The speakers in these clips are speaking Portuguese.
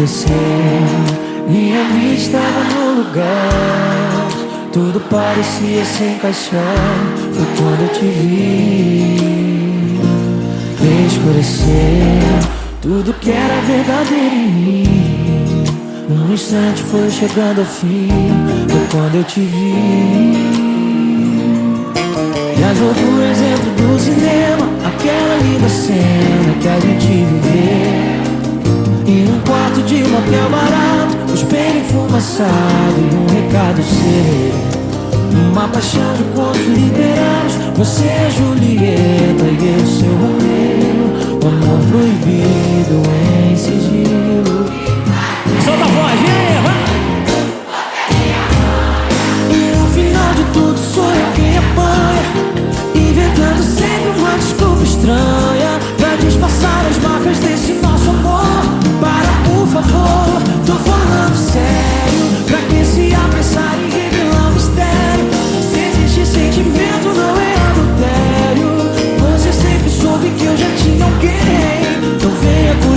aconteceu? Minha vida estava no lugar. Tudo parecia se encaixar. Foi quando eu te vi. Escureceu tudo que era verdadeiro em mim. Um instante foi chegando ao fim. Foi quando eu te vi. E as loucuras dentro do cinema. Aquela linda cena que a gente viveu. Enfumaçado e um recado seu. Uma paixão de contos literados, você é Julieta e eu seu Romeu. O amor proibido em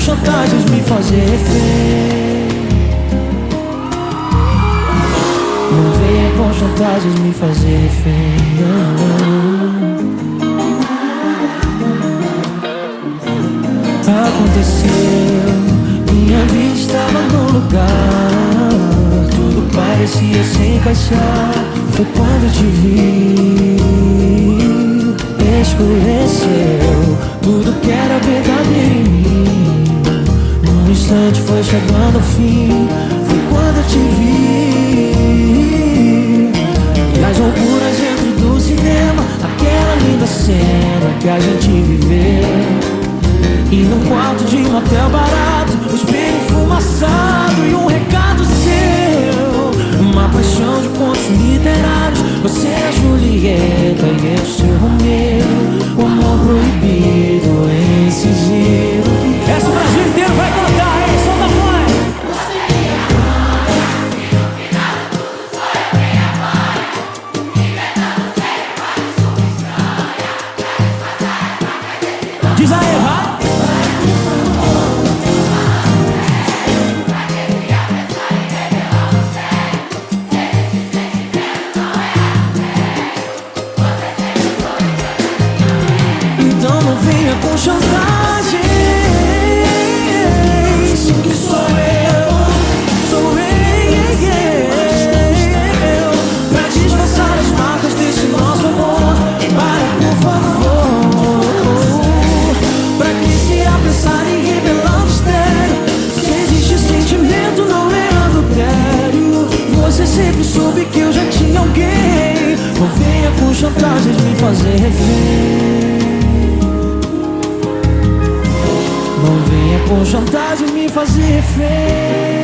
chantagens me fazer refém. Não venha com chantagens me fazer refém. Aconteceu, minha vida estava no lugar. Tudo parecia se encaixar. Foi quando te vi. Escureceu tudo que era verdadeiro em mim. Instante foi chegando ao fim. Foi quando eu te vi. E as loucuras dentro do cinema. Aquela linda cena que a gente viveu. E num quarto de um hotel barato, o espelho enfumaçado e um recado seu. Uma paixão de contos literários. Você é a Julieta e eu seu Romeu. Com chantagem. Que sou eu, sou eu. Pra disfarçar as marcas desse nosso amor. Para, por favor. Pra que se apressar em revelar o mistério? Se existe sentimento, não é adultério. Você sempre soube que eu já tinha alguém. Não venha com chantagens me fazer refém. Com chantagem me fazer refém